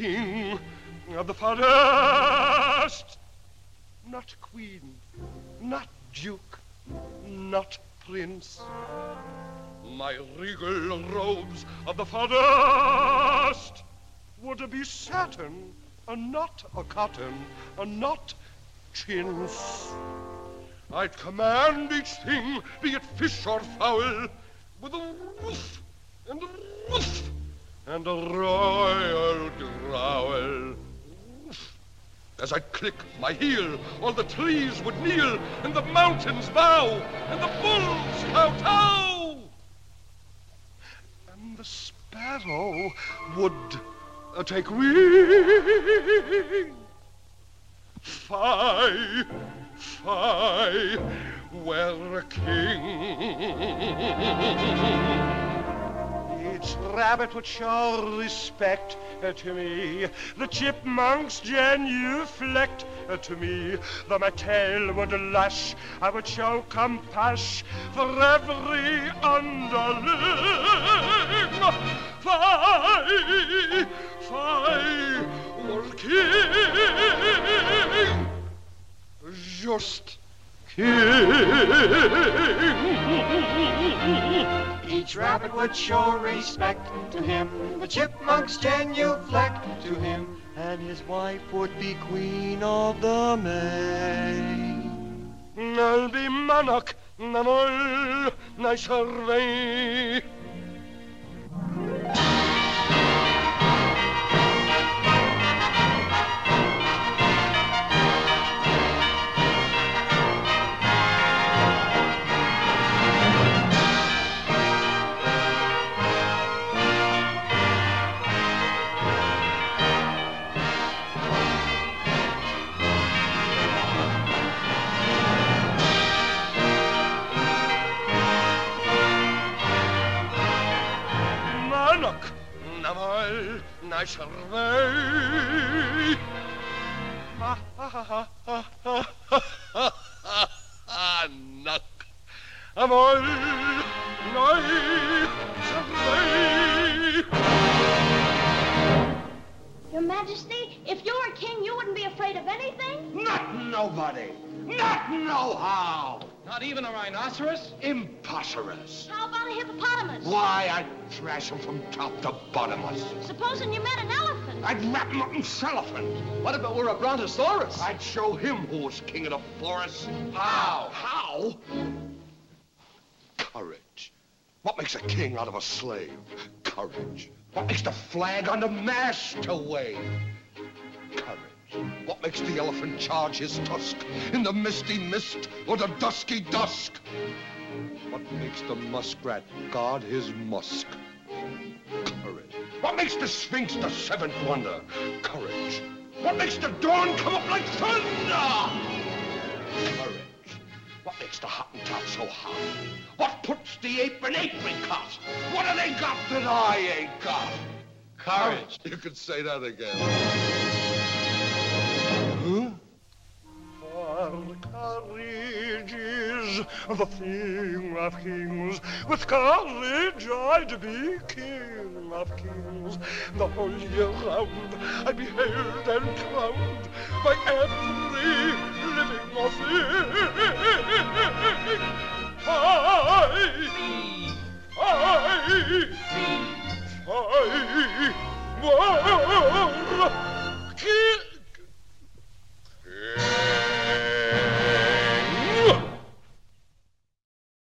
king of the forest. Not queen, not duke, not prince. My regal robes of the forest would be satin, and not a cotton, and not chintz. I'd command each thing, be it fish or fowl, with a woof and a woof and a royal growl. As I'd click my heel, all the trees would kneel, and the mountains bow, and the bulls kowtow. And the sparrow would uh, take wing. Fie, fie, were a king. Rabbit would show respect uh, to me. The chipmunks genuflect uh, to me. The tail would lash. I would show compassion for every underling. Fie, fie, were king. Just king. Each rabbit would show respect to him, the chipmunks genuflect to him, and his wife would be queen of the May. I'll be monarch, namol, I I I survey. Your Majesty, if you were king, you wouldn't be afraid of anything? Not nobody. Not know how. Not even a rhinoceros? Imposterous. How about a hippopotamus? Why, I'd thrash him from top to bottomless. Supposing you met an elephant? I'd wrap him up in cellophane. What if it were a brontosaurus? I'd show him who was king of the forest. How? How? Courage. What makes a king out of a slave? Courage. What makes the flag on the mast to wave? What makes the elephant charge his tusk in the misty mist or the dusky dusk? What makes the muskrat guard his musk? Courage. What makes the sphinx the seventh wonder? Courage. What makes the dawn come up like thunder? Courage. What makes the Hottentot so hot? What puts the ape in apricot? What have they got that I ain't got? Courage. You could say that again. For courage is the thing of kings. With courage I'd be king of kings. The whole year round I'd be hailed and crowned by every living thing.